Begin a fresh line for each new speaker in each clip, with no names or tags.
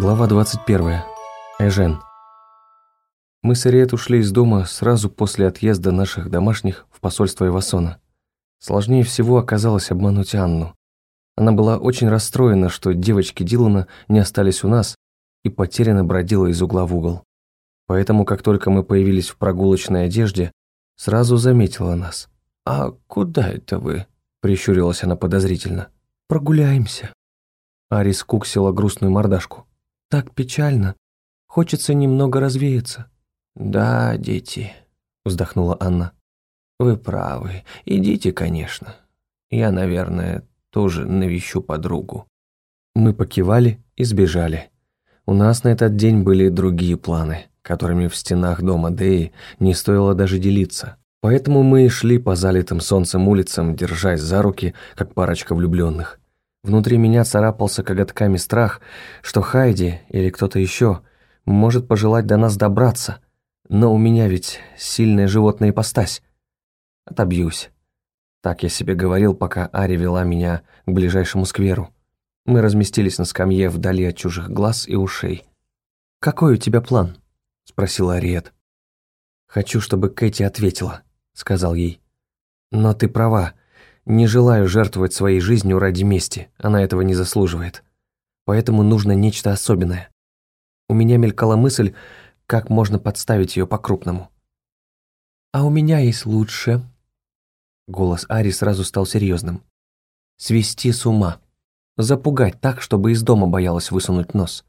Глава 21. Эжен. Мы с Ариет ушли из дома сразу после отъезда наших домашних в посольство Ивасона. Сложнее всего оказалось обмануть Анну. Она была очень расстроена, что девочки Дилана не остались у нас и потерянно бродила из угла в угол. Поэтому, как только мы появились в прогулочной одежде, сразу заметила нас. «А куда это вы?» – прищурилась она подозрительно. «Прогуляемся». Арис куксила грустную мордашку. «Так печально. Хочется немного развеяться».
«Да, дети», – вздохнула Анна. «Вы правы. Идите, конечно. Я, наверное, тоже навещу подругу».
Мы покивали и сбежали. У нас на этот день были другие планы, которыми в стенах дома Деи не стоило даже делиться. Поэтому мы шли по залитым солнцем улицам, держась за руки, как парочка влюбленных. Внутри меня царапался коготками страх, что Хайди или кто-то еще может пожелать до нас добраться, но у меня ведь сильная животная ипостась. Отобьюсь. Так я себе говорил, пока Ари вела меня к ближайшему скверу. Мы разместились на скамье вдали от чужих глаз и ушей. «Какой у тебя план?» — спросила Ариет. «Хочу, чтобы Кэти ответила», — сказал ей. «Но ты права. Не желаю жертвовать своей жизнью ради мести. Она этого не заслуживает. Поэтому нужно нечто особенное. У меня мелькала мысль, как можно подставить ее по-крупному. «А у меня есть лучше», Голос Ари сразу стал серьезным. «Свести с ума. Запугать так, чтобы из дома боялась высунуть нос.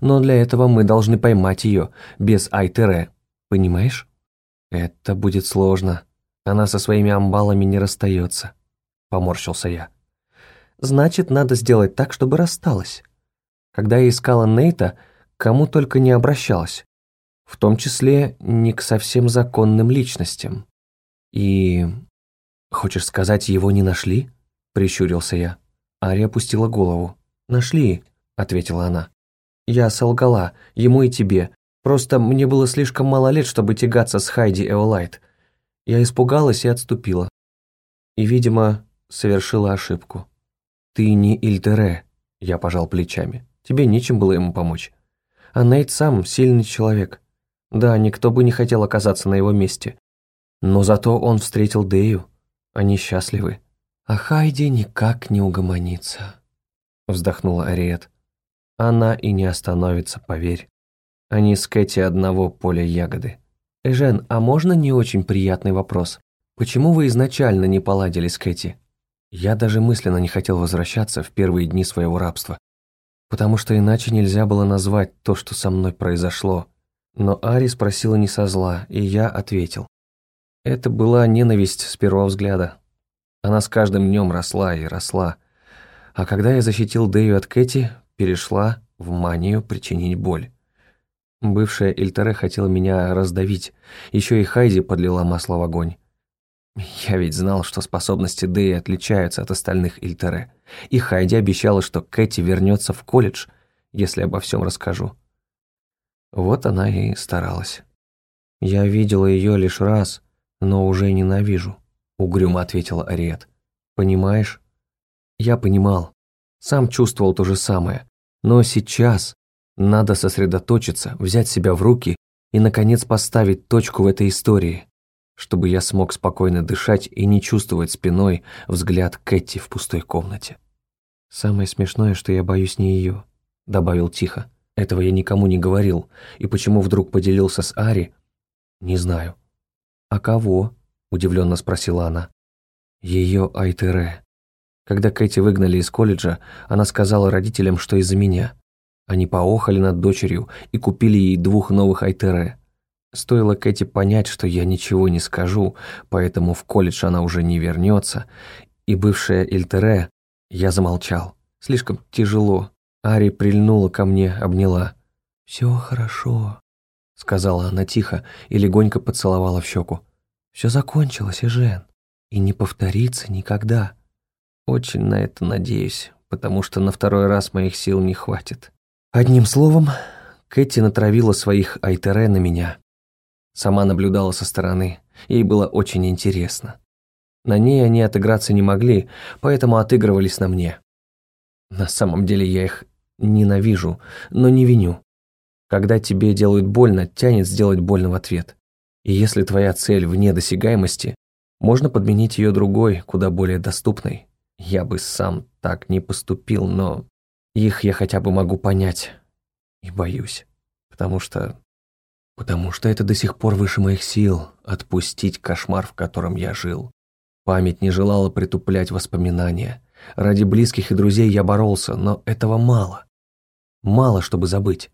Но для этого мы должны поймать ее, без Айтере. Понимаешь? Это будет сложно. Она со своими амбалами не расстается», — поморщился я. «Значит, надо сделать так, чтобы рассталась. Когда я искала Нейта, кому только не обращалась. В том числе не к совсем законным личностям. И «Хочешь сказать, его не нашли?» – прищурился я. Ария опустила голову. «Нашли», – ответила она. «Я солгала, ему и тебе. Просто мне было слишком мало лет, чтобы тягаться с Хайди Эолайт. Я испугалась и отступила. И, видимо, совершила ошибку. Ты не Ильтере», – я пожал плечами. «Тебе нечем было ему помочь. А Нейт сам сильный человек. Да, никто бы не хотел оказаться на его месте. Но зато он встретил Дею. Они счастливы. А Хайди никак не угомонится, вздохнула Ариет. Она и не остановится, поверь. Они с Кэти одного поля ягоды. Эжен, а можно не очень приятный вопрос? Почему вы изначально не поладили с Кэти? Я даже мысленно не хотел возвращаться в первые дни своего рабства, потому что иначе нельзя было назвать то, что со мной произошло. Но Ари спросила не со зла, и я ответил. Это была ненависть с первого взгляда. Она с каждым днем росла и росла. А когда я защитил Дэю от Кэти, перешла в манию причинить боль. Бывшая Эльтере хотела меня раздавить. Еще и Хайди подлила масло в огонь. Я ведь знал, что способности Дэи отличаются от остальных Эльтере. И Хайди обещала, что Кэти вернется в колледж, если обо всем расскажу. Вот она и старалась. Я видела ее лишь раз, но уже ненавижу», — угрюмо ответила Ариет. «Понимаешь?» Я понимал. Сам чувствовал то же самое. Но сейчас надо сосредоточиться, взять себя в руки и, наконец, поставить точку в этой истории, чтобы я смог спокойно дышать и не чувствовать спиной взгляд Кэти в пустой комнате. «Самое смешное, что я боюсь не ее», — добавил тихо. Этого я никому не говорил, и почему вдруг поделился с Ари, не знаю. «А кого?» – удивленно спросила она. «Ее Айтере. Когда Кэти выгнали из колледжа, она сказала родителям, что из-за меня. Они поохали над дочерью и купили ей двух новых Айтере. Стоило Кэти понять, что я ничего не скажу, поэтому в колледж она уже не вернется, и бывшая Эльтере, я замолчал. Слишком тяжело. Ари прильнула ко мне, обняла. «Все хорошо», сказала она тихо и легонько поцеловала в щеку. «Все закончилось, Эжен, и не повторится никогда. Очень на это надеюсь, потому что на второй раз моих сил не хватит». Одним словом, Кэти натравила своих Айтере на меня. Сама наблюдала со стороны, ей было очень интересно. На ней они отыграться не могли, поэтому отыгрывались на мне. На самом деле я их ненавижу, но не виню. Когда тебе делают больно, тянет сделать больно в ответ. И если твоя цель вне досягаемости, можно подменить ее другой, куда более доступной. Я бы сам так не поступил, но их я хотя бы могу понять. И боюсь. Потому что... Потому что это до сих пор выше моих сил — отпустить кошмар, в котором я жил. Память не желала притуплять воспоминания. Ради близких и друзей я боролся, но этого мало. Мало, чтобы забыть.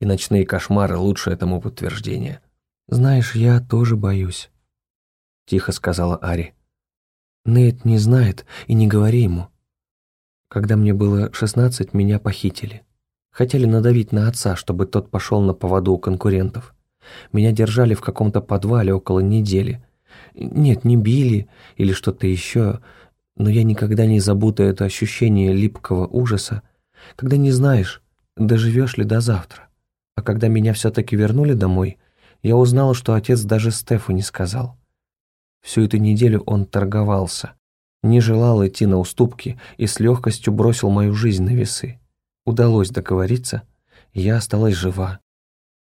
И ночные кошмары — лучше этому подтверждение. «Знаешь, я тоже боюсь», — тихо сказала Ари. «Нейт не знает, и не говори ему. Когда мне было шестнадцать, меня похитили. Хотели надавить на отца, чтобы тот пошел на поводу у конкурентов. Меня держали в каком-то подвале около недели. Нет, не били или что-то еще, но я никогда не забуду это ощущение липкого ужаса, когда не знаешь, доживешь ли до завтра. А когда меня все-таки вернули домой, я узнала, что отец даже Стефу не сказал. Всю эту неделю он торговался, не желал идти на уступки и с легкостью бросил мою жизнь на весы. Удалось договориться, и я осталась жива.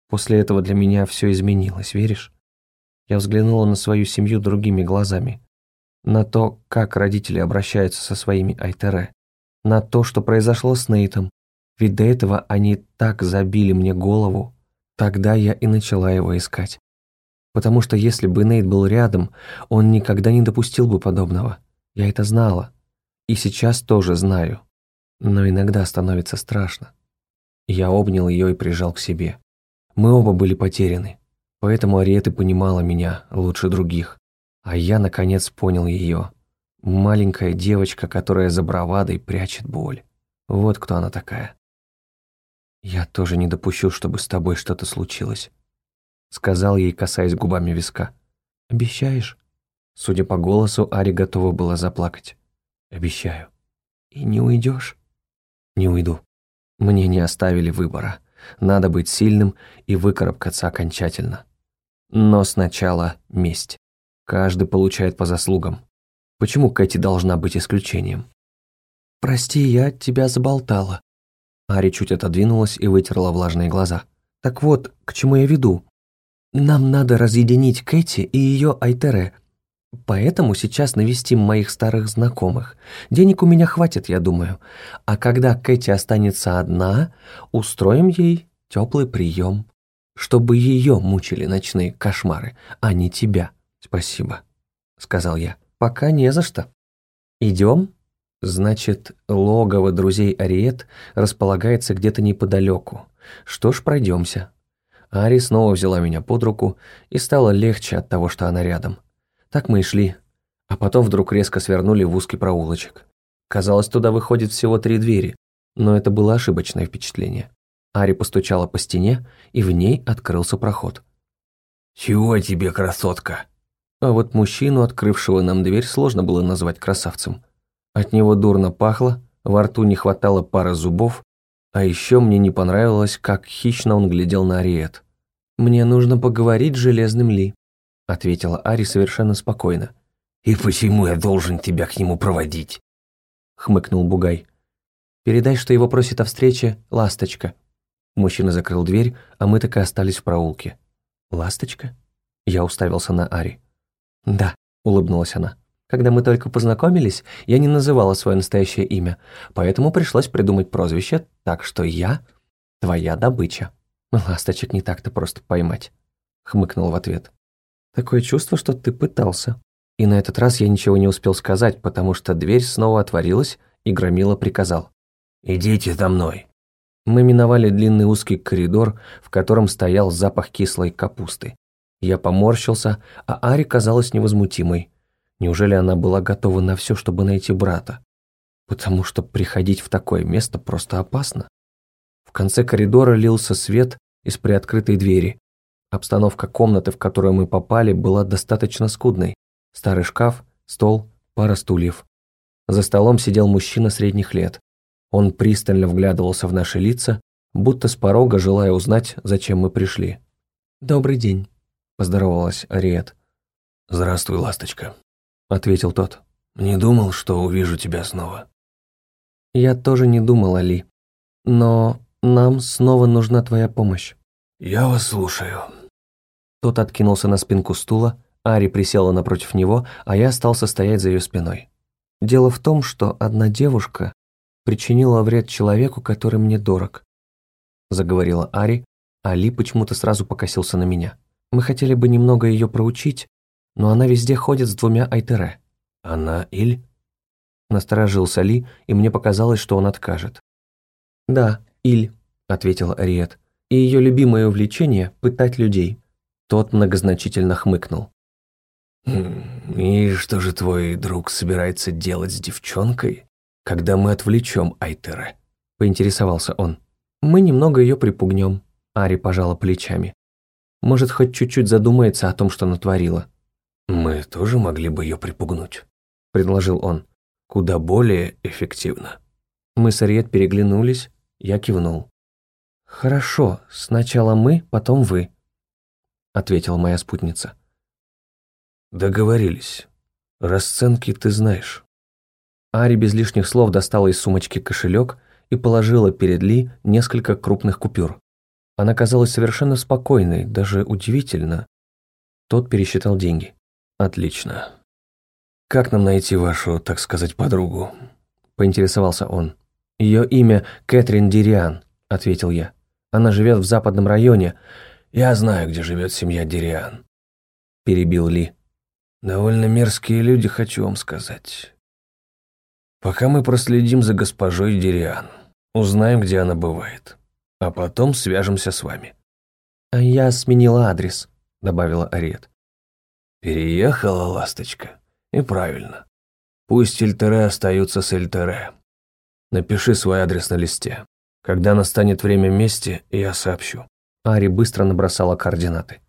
После этого для меня все изменилось, веришь? Я взглянула на свою семью другими глазами. На то, как родители обращаются со своими Айтере. На то, что произошло с Нейтом. Ведь до этого они так забили мне голову. Тогда я и начала его искать. Потому что если бы Нейт был рядом, он никогда не допустил бы подобного. Я это знала. И сейчас тоже знаю но иногда становится страшно. Я обнял ее и прижал к себе. Мы оба были потеряны, поэтому Ариэта понимала меня лучше других, а я, наконец, понял ее. Маленькая девочка, которая за бравадой прячет боль. Вот кто она такая. «Я тоже не допущу, чтобы с тобой что-то случилось», — сказал ей, касаясь губами виска. «Обещаешь?» Судя по голосу, Ари готова была заплакать. «Обещаю». «И не уйдешь?» Не уйду. Мне не оставили выбора. Надо быть сильным и выкарабкаться окончательно. Но сначала месть. Каждый получает по заслугам. Почему Кэти должна быть исключением? «Прости, я тебя заболтала». Ари чуть отодвинулась и вытерла влажные глаза. «Так вот, к чему я веду? Нам надо разъединить Кэти и ее Айтере, Поэтому сейчас навестим моих старых знакомых. Денег у меня хватит, я думаю. А когда Кэти останется одна, устроим ей теплый прием, чтобы ее мучили ночные кошмары, а не тебя. Спасибо, сказал я. Пока не за что. Идем? Значит, логово друзей Ариет располагается где-то неподалеку. Что ж, пройдемся. Ари снова взяла меня под руку, и стало легче от того, что она рядом. Так мы и шли. А потом вдруг резко свернули в узкий проулочек. Казалось, туда выходит всего три двери, но это было ошибочное впечатление. Ари постучала по стене, и в ней открылся проход.
«Чего тебе, красотка?»
А вот мужчину, открывшего нам дверь, сложно было назвать красавцем. От него дурно пахло, во рту не хватало пары зубов, а еще мне не понравилось, как хищно он глядел на Ариет. «Мне нужно поговорить с Железным Ли», ответила Ари совершенно спокойно.
«И почему я должен тебя к нему проводить?»
хмыкнул Бугай. «Передай, что его просит о встрече Ласточка». Мужчина закрыл дверь, а мы так и остались в проулке. «Ласточка?» Я уставился на Ари. «Да», — улыбнулась она. «Когда мы только познакомились, я не называла свое настоящее имя, поэтому пришлось придумать прозвище, так что я — твоя добыча. Ласточек не так-то просто поймать», — хмыкнул в ответ. Такое чувство, что ты пытался. И на этот раз я ничего не успел сказать, потому что дверь снова отворилась, и Громила приказал.
«Идите за мной».
Мы миновали длинный узкий коридор, в котором стоял запах кислой капусты. Я поморщился, а Ари казалась невозмутимой. Неужели она была готова на все, чтобы найти брата? Потому что приходить в такое место просто опасно. В конце коридора лился свет из приоткрытой двери, Обстановка комнаты, в которую мы попали, была достаточно скудной. Старый шкаф, стол, пара стульев. За столом сидел мужчина средних лет. Он пристально вглядывался в наши лица, будто с порога желая узнать, зачем мы пришли. «Добрый день», – поздоровалась Ариет.
«Здравствуй, ласточка», –
ответил тот.
«Не думал, что увижу тебя снова».
«Я тоже не думала, Ли. Но нам снова нужна твоя помощь».
«Я вас слушаю».
Тот откинулся на спинку стула, Ари присела напротив него, а я остался стоять за ее спиной. Дело в том, что одна девушка причинила вред человеку, который мне дорог, заговорила Ари, а Ли почему-то сразу покосился на меня. Мы хотели бы немного ее проучить, но она везде ходит с двумя Айтере.
Она Иль?
Насторожился Ли, и мне показалось, что он откажет. «Да, Иль», — ответила Ариет, «и ее любимое увлечение — пытать людей». Тот многозначительно хмыкнул.
«Хм, «И что же твой друг собирается делать с девчонкой, когда мы отвлечем Айтера?» — поинтересовался он.
«Мы немного ее припугнем», — Ари пожала плечами. «Может, хоть чуть-чуть задумается о том, что натворила».
«Мы тоже могли бы ее припугнуть», — предложил он. «Куда более эффективно».
Мы с Ариет переглянулись, я кивнул. «Хорошо, сначала мы, потом вы», — ответила моя спутница.
«Договорились. Расценки ты знаешь».
Ари без лишних слов достала из сумочки кошелек и положила перед Ли несколько крупных купюр. Она казалась совершенно спокойной, даже удивительно. Тот пересчитал деньги.
«Отлично. Как нам найти вашу, так сказать, подругу?» – поинтересовался он.
«Ее имя Кэтрин Дириан», – ответил я. «Она живет в западном районе».
«Я знаю, где живет семья Дириан», –
перебил Ли.
«Довольно мерзкие люди, хочу вам сказать. Пока мы проследим за госпожой Дириан, узнаем, где она бывает, а потом свяжемся с вами».
«А я сменила адрес», – добавила Арет.
«Переехала, ласточка? И правильно. Пусть Эльтере остаются с Эльтере. Напиши свой адрес на листе. Когда настанет время мести, я сообщу».
Ари быстро набросала координаты.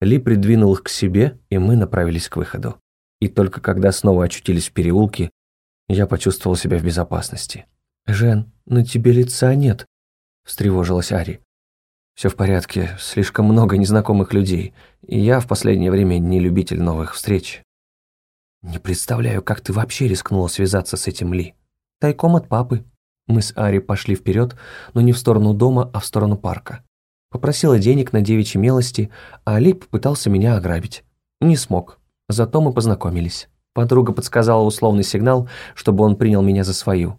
Ли придвинул их к себе, и мы направились к выходу. И только когда снова очутились в переулке, я почувствовал себя в безопасности. «Жен, на тебе лица нет», – встревожилась Ари. «Все в порядке, слишком много незнакомых людей, и я в последнее время не любитель новых встреч». «Не представляю, как ты вообще рискнула связаться с этим Ли», Тайком от папы. Мы с Ари пошли вперед, но не в сторону дома, а в сторону парка. Попросила денег на девичьи милости, а Али попытался меня ограбить. Не смог. Зато мы познакомились. Подруга подсказала условный сигнал, чтобы он принял меня за свою.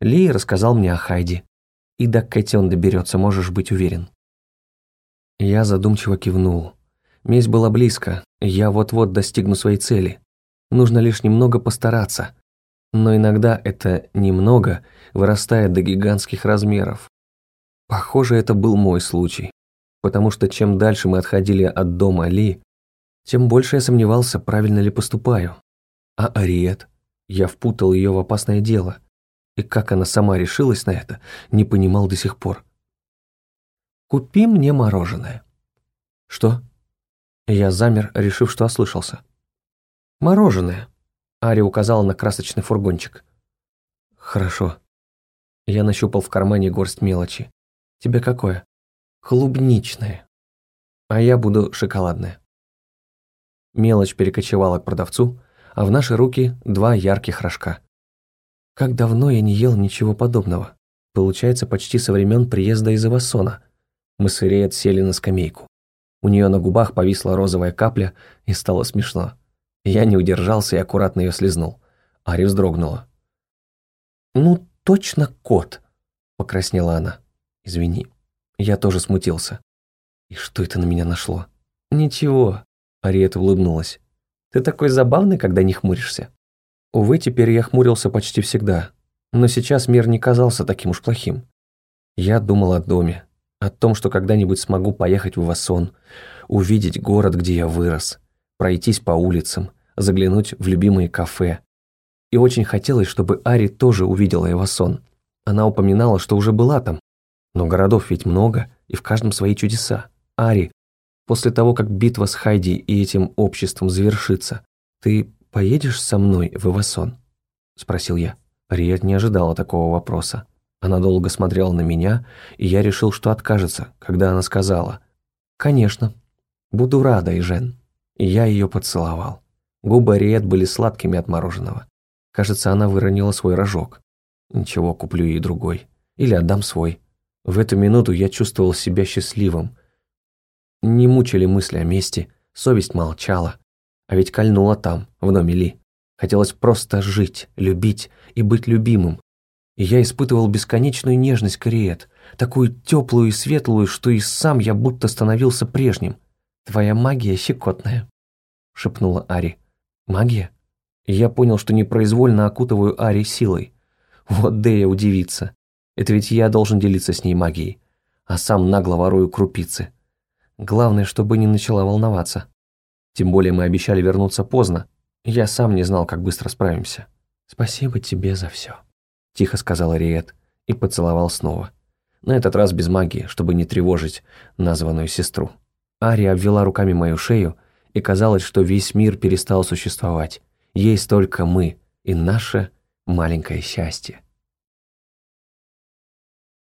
Ли рассказал мне о Хайди. И до Кэти он доберется, можешь быть уверен. Я задумчиво кивнул. Месть была близко, я вот-вот достигну своей цели. Нужно лишь немного постараться, но иногда это немного вырастает до гигантских размеров. Похоже, это был мой случай, потому что чем дальше мы отходили от дома Ли, тем больше я сомневался, правильно ли поступаю. А Ариет? Я впутал ее в опасное дело. И как она сама решилась на это, не понимал до сих пор. «Купи мне мороженое». «Что?» Я замер, решив, что ослышался. «Мороженое», Ари указала на красочный фургончик. «Хорошо». Я нащупал в кармане горсть мелочи. «Тебе какое?» «Клубничное». «А я буду шоколадное». Мелочь перекочевала к продавцу, а в наши руки два ярких рожка. Как давно я не ел ничего подобного. Получается, почти со времен приезда из Ивасона. Мы с Иреей сели на скамейку. У нее на губах повисла розовая капля, и стало смешно. Я не удержался и аккуратно ее слезнул. Ари вздрогнула. «Ну, точно кот!» – покраснела она. «Извини». Я тоже смутился. «И что это на меня нашло?» «Ничего», – Ариэта улыбнулась. «Ты такой забавный, когда не хмуришься». Увы, теперь я хмурился почти всегда. Но сейчас мир не казался таким уж плохим. Я думал о доме, о том, что когда-нибудь смогу поехать в Вассон, увидеть город, где я вырос, пройтись по улицам, заглянуть в любимые кафе. И очень хотелось, чтобы Ари тоже увидела его сон. Она упоминала, что уже была там. Но городов ведь много, и в каждом свои чудеса. Ари, после того, как битва с Хайди и этим обществом завершится, ты поедешь со мной в Ивасон? Спросил я. Риет не ожидала такого вопроса. Она долго смотрела на меня, и я решил, что откажется, когда она сказала «Конечно, буду рада, Ижен» и я ее поцеловал. Губы Ариет были сладкими от мороженого. Кажется, она выронила свой рожок. Ничего, куплю ей другой. или отдам свой. В эту минуту я чувствовал себя счастливым. Не мучили мысли о мести, совесть молчала. А ведь кольнула там, в доме Ли. Хотелось просто жить, любить и быть любимым. И я испытывал бесконечную нежность к Риет, такую теплую и светлую, что и сам я будто становился прежним. «Твоя магия щекотная», — шепнула Ари. «Магия?» я понял, что непроизвольно окутываю Ари силой. Вот Дэя удивится. Это ведь я должен делиться с ней магией, а сам нагло ворую крупицы. Главное, чтобы не начала волноваться. Тем более мы обещали вернуться поздно. Я сам не знал, как быстро справимся. «Спасибо тебе за все», — тихо сказал Риет и поцеловал снова. На этот раз без магии, чтобы не тревожить названную сестру. Ари обвела руками мою шею, и казалось, что весь мир перестал существовать. Есть только мы и наше маленькое счастье.